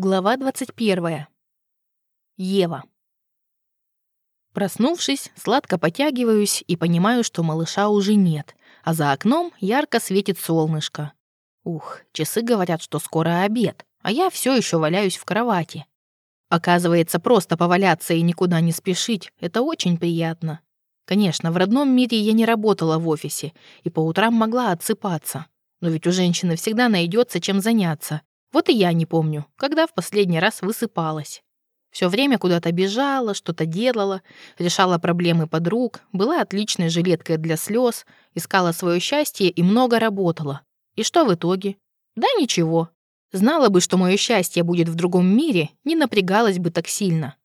Глава 21. Ева. Проснувшись, сладко потягиваюсь и понимаю, что малыша уже нет, а за окном ярко светит солнышко. Ух, часы говорят, что скоро обед, а я все еще валяюсь в кровати. Оказывается, просто поваляться и никуда не спешить — это очень приятно. Конечно, в родном мире я не работала в офисе и по утрам могла отсыпаться. Но ведь у женщины всегда найдется чем заняться, вот и я не помню, когда в последний раз высыпалась. Все время куда-то бежала, что-то делала, решала проблемы подруг, была отличной жилеткой для слез, искала свое счастье и много работала. И что в итоге? Да ничего. Знала бы, что мое счастье будет в другом мире, не напрягалась бы так сильно.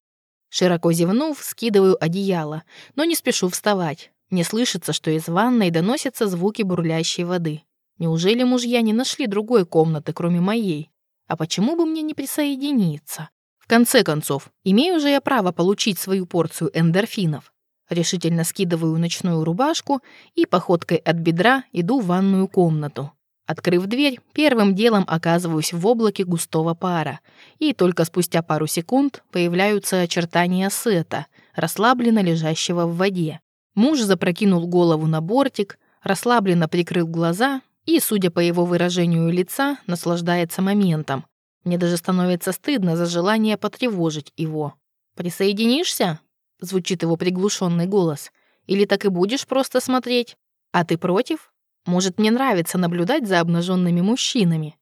Широко зевнув, скидываю одеяло, но не спешу вставать. Мне слышится, что из ванной доносятся звуки бурлящей воды. Неужели мужья не нашли другой комнаты, кроме моей? А почему бы мне не присоединиться? В конце концов, имею же я право получить свою порцию эндорфинов. Решительно скидываю ночную рубашку и походкой от бедра иду в ванную комнату. Открыв дверь, первым делом оказываюсь в облаке густого пара, и только спустя пару секунд появляются очертания Сета, расслабленно лежащего в воде. Муж запрокинул голову на бортик, расслабленно прикрыл глаза и, судя по его выражению лица, наслаждается моментом. Мне даже становится стыдно за желание потревожить его. «Присоединишься?» — звучит его приглушенный голос. «Или так и будешь просто смотреть? А ты против? Может, мне нравится наблюдать за обнаженными мужчинами?»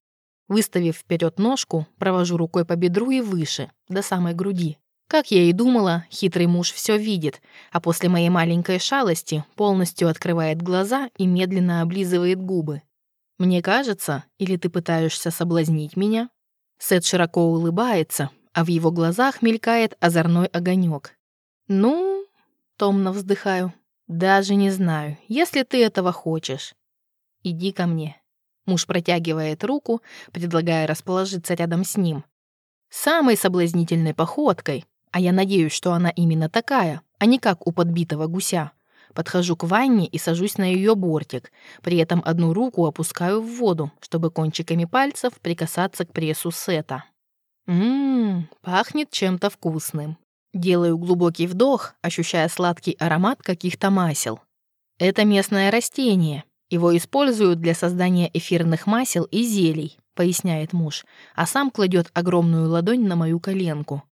Выставив вперед ножку, провожу рукой по бедру и выше, до самой груди. Как я и думала, хитрый муж все видит, а после моей маленькой шалости полностью открывает глаза и медленно облизывает губы. Мне кажется, или ты пытаешься соблазнить меня?» Сет широко улыбается, а в его глазах мелькает озорной огонек. «Ну...» — томно вздыхаю. «Даже не знаю, если ты этого хочешь. Иди ко мне». Муж протягивает руку, предлагая расположиться рядом с ним. Самой соблазнительной походкой, а я надеюсь, что она именно такая, а не как у подбитого гуся, Подхожу к ванне и сажусь на ее бортик. При этом одну руку опускаю в воду, чтобы кончиками пальцев прикасаться к прессу сета. Ммм, пахнет чем-то вкусным. Делаю глубокий вдох, ощущая сладкий аромат каких-то масел. Это местное растение. Его используют для создания эфирных масел и зелий, поясняет муж, а сам кладет огромную ладонь на мою коленку.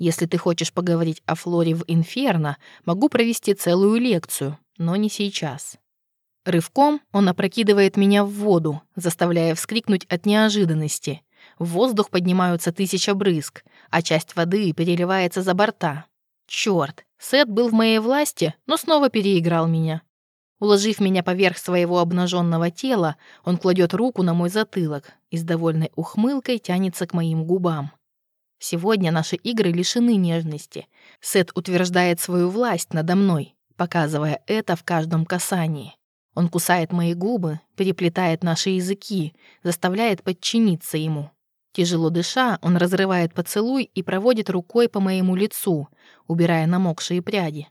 Если ты хочешь поговорить о флоре в Инферно, могу провести целую лекцию, но не сейчас. Рывком он опрокидывает меня в воду, заставляя вскрикнуть от неожиданности. В воздух поднимаются тысяча брызг, а часть воды переливается за борта. Чёрт, Сет был в моей власти, но снова переиграл меня. Уложив меня поверх своего обнаженного тела, он кладет руку на мой затылок и с довольной ухмылкой тянется к моим губам. Сегодня наши игры лишены нежности. Сет утверждает свою власть надо мной, показывая это в каждом касании. Он кусает мои губы, переплетает наши языки, заставляет подчиниться ему. Тяжело дыша, он разрывает поцелуй и проводит рукой по моему лицу, убирая намокшие пряди.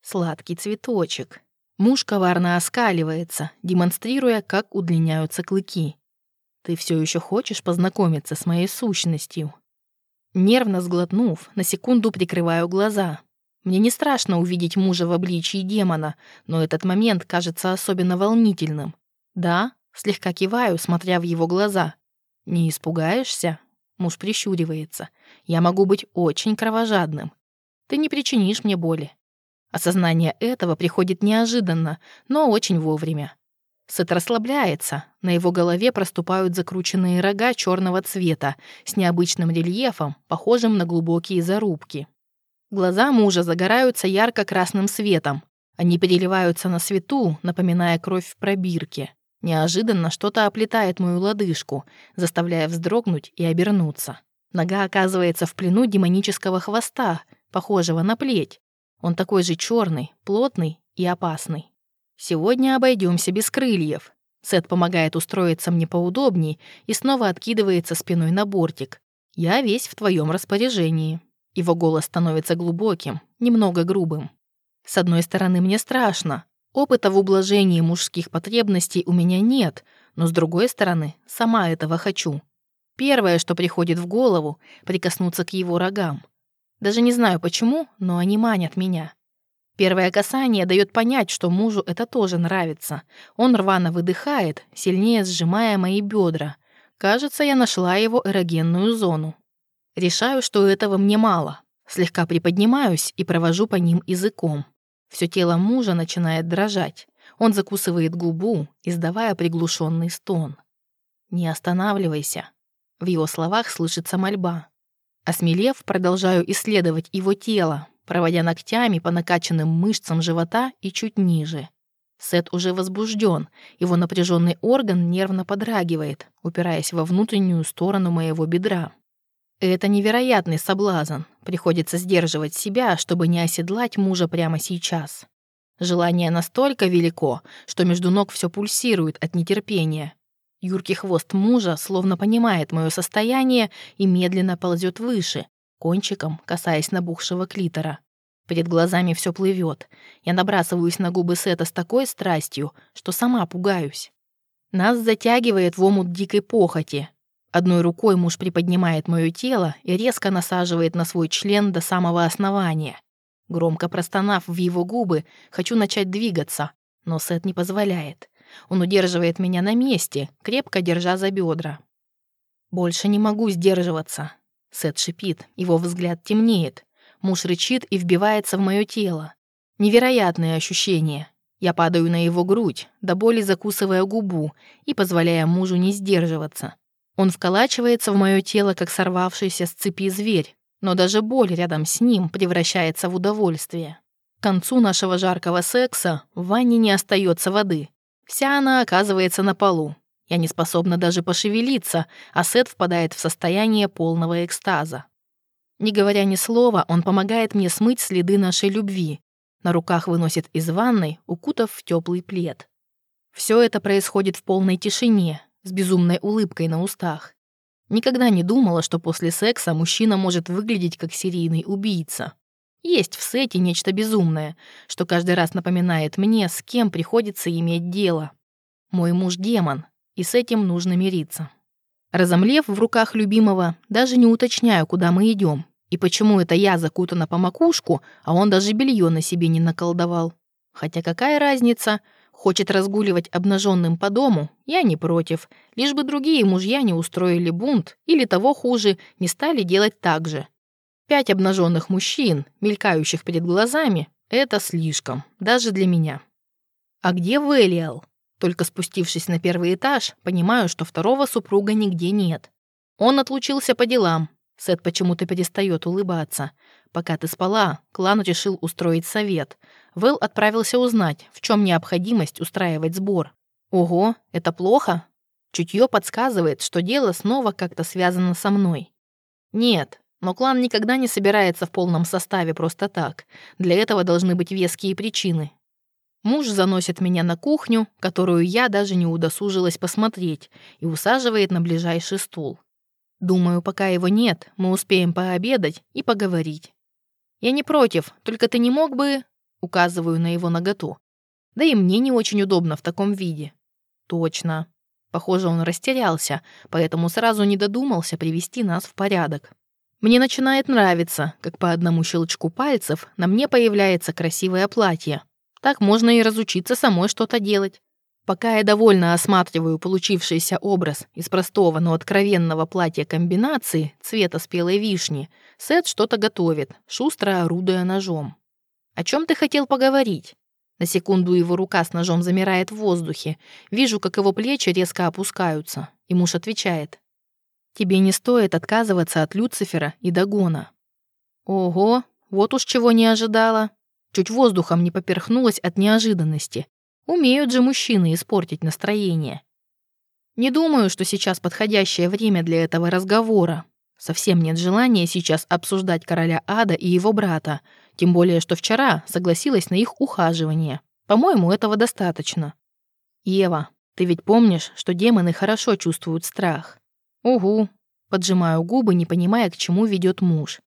Сладкий цветочек. Муж коварно оскаливается, демонстрируя, как удлиняются клыки. «Ты все еще хочешь познакомиться с моей сущностью?» Нервно сглотнув, на секунду прикрываю глаза. Мне не страшно увидеть мужа в обличии демона, но этот момент кажется особенно волнительным. Да, слегка киваю, смотря в его глаза. Не испугаешься? Муж прищуривается. Я могу быть очень кровожадным. Ты не причинишь мне боли. Осознание этого приходит неожиданно, но очень вовремя. Сет расслабляется, на его голове проступают закрученные рога черного цвета с необычным рельефом, похожим на глубокие зарубки. Глаза мужа загораются ярко-красным светом. Они переливаются на свету, напоминая кровь в пробирке. Неожиданно что-то оплетает мою лодыжку, заставляя вздрогнуть и обернуться. Нога оказывается в плену демонического хвоста, похожего на плеть. Он такой же черный, плотный и опасный. Сегодня обойдемся без крыльев. Сет помогает устроиться мне поудобней и снова откидывается спиной на бортик. Я весь в твоем распоряжении. Его голос становится глубоким, немного грубым. С одной стороны, мне страшно. Опыта в ублажении мужских потребностей у меня нет, но с другой стороны, сама этого хочу. Первое, что приходит в голову, прикоснуться к его рогам. Даже не знаю почему, но они манят меня. Первое касание дает понять, что мужу это тоже нравится. Он рвано выдыхает, сильнее сжимая мои бедра. Кажется, я нашла его эрогенную зону. Решаю, что этого мне мало. Слегка приподнимаюсь и провожу по ним языком. Все тело мужа начинает дрожать. Он закусывает губу, издавая приглушенный стон. «Не останавливайся». В его словах слышится мольба. Осмелев, продолжаю исследовать его тело, проводя ногтями по накачанным мышцам живота и чуть ниже. Сет уже возбужден, его напряженный орган нервно подрагивает, упираясь во внутреннюю сторону моего бедра. Это невероятный соблазн. Приходится сдерживать себя, чтобы не оседлать мужа прямо сейчас. Желание настолько велико, что между ног все пульсирует от нетерпения. Юркий хвост мужа словно понимает мое состояние и медленно ползет выше, кончиком касаясь набухшего клитора. Перед глазами все плывет. Я набрасываюсь на губы Сета с такой страстью, что сама пугаюсь. Нас затягивает в омут дикой похоти. Одной рукой муж приподнимает мое тело и резко насаживает на свой член до самого основания. Громко простонав в его губы, хочу начать двигаться, но Сет не позволяет. Он удерживает меня на месте, крепко держа за бедра. Больше не могу сдерживаться. Сет шипит, его взгляд темнеет. Муж рычит и вбивается в мое тело. Невероятное ощущение. Я падаю на его грудь, до боли закусывая губу и позволяя мужу не сдерживаться. Он вколачивается в мое тело, как сорвавшийся с цепи зверь, но даже боль рядом с ним превращается в удовольствие. К концу нашего жаркого секса в ванне не остается воды. Вся она оказывается на полу, я не способна даже пошевелиться, а Сет впадает в состояние полного экстаза. Не говоря ни слова, он помогает мне смыть следы нашей любви. На руках выносит из ванной, укутав в теплый плед. Все это происходит в полной тишине, с безумной улыбкой на устах. Никогда не думала, что после секса мужчина может выглядеть как серийный убийца. Есть в сете нечто безумное, что каждый раз напоминает мне, с кем приходится иметь дело. Мой муж — демон, и с этим нужно мириться. Разомлев в руках любимого, даже не уточняю, куда мы идем, и почему это я закутана по макушку, а он даже белье на себе не наколдовал. Хотя какая разница? Хочет разгуливать обнаженным по дому, я не против, лишь бы другие мужья не устроили бунт или того хуже, не стали делать так же. Пять обнаженных мужчин, мелькающих перед глазами, это слишком, даже для меня. А где Велиал? Только спустившись на первый этаж, понимаю, что второго супруга нигде нет. Он отлучился по делам. Сет почему-то перестает улыбаться. Пока ты спала, клан решил устроить совет. Вэл отправился узнать, в чем необходимость устраивать сбор. Ого, это плохо? Чутье подсказывает, что дело снова как-то связано со мной. Нет, но клан никогда не собирается в полном составе просто так. Для этого должны быть веские причины. Муж заносит меня на кухню, которую я даже не удосужилась посмотреть, и усаживает на ближайший стул. Думаю, пока его нет, мы успеем пообедать и поговорить. Я не против, только ты не мог бы... Указываю на его наготу. Да и мне не очень удобно в таком виде. Точно. Похоже, он растерялся, поэтому сразу не додумался привести нас в порядок. Мне начинает нравиться, как по одному щелчку пальцев на мне появляется красивое платье, так можно и разучиться самой что-то делать. Пока я довольно осматриваю получившийся образ из простого, но откровенного платья комбинации цвета спелой вишни, Сет что-то готовит, шустро орудуя ножом. «О чем ты хотел поговорить?» На секунду его рука с ножом замирает в воздухе. Вижу, как его плечи резко опускаются. И муж отвечает. «Тебе не стоит отказываться от Люцифера и Дагона». «Ого, вот уж чего не ожидала. Чуть воздухом не поперхнулась от неожиданности. Умеют же мужчины испортить настроение. Не думаю, что сейчас подходящее время для этого разговора. Совсем нет желания сейчас обсуждать короля ада и его брата, тем более, что вчера согласилась на их ухаживание. По-моему, этого достаточно. Ева, ты ведь помнишь, что демоны хорошо чувствуют страх? Угу. Поджимаю губы, не понимая, к чему ведет муж.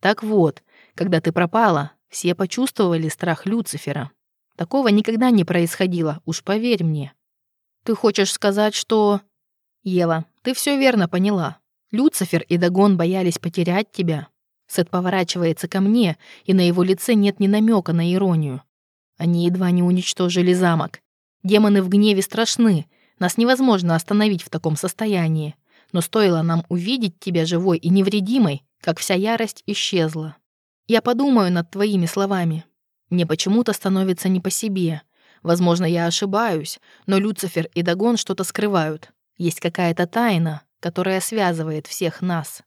Так вот, когда ты пропала, все почувствовали страх Люцифера. Такого никогда не происходило, уж поверь мне. Ты хочешь сказать, что... Ева, ты все верно поняла. Люцифер и Дагон боялись потерять тебя. Сет поворачивается ко мне, и на его лице нет ни намека на иронию. Они едва не уничтожили замок. Демоны в гневе страшны. Нас невозможно остановить в таком состоянии. Но стоило нам увидеть тебя живой и невредимой, как вся ярость исчезла. Я подумаю над твоими словами. Мне почему-то становится не по себе. Возможно, я ошибаюсь, но Люцифер и Дагон что-то скрывают. Есть какая-то тайна, которая связывает всех нас.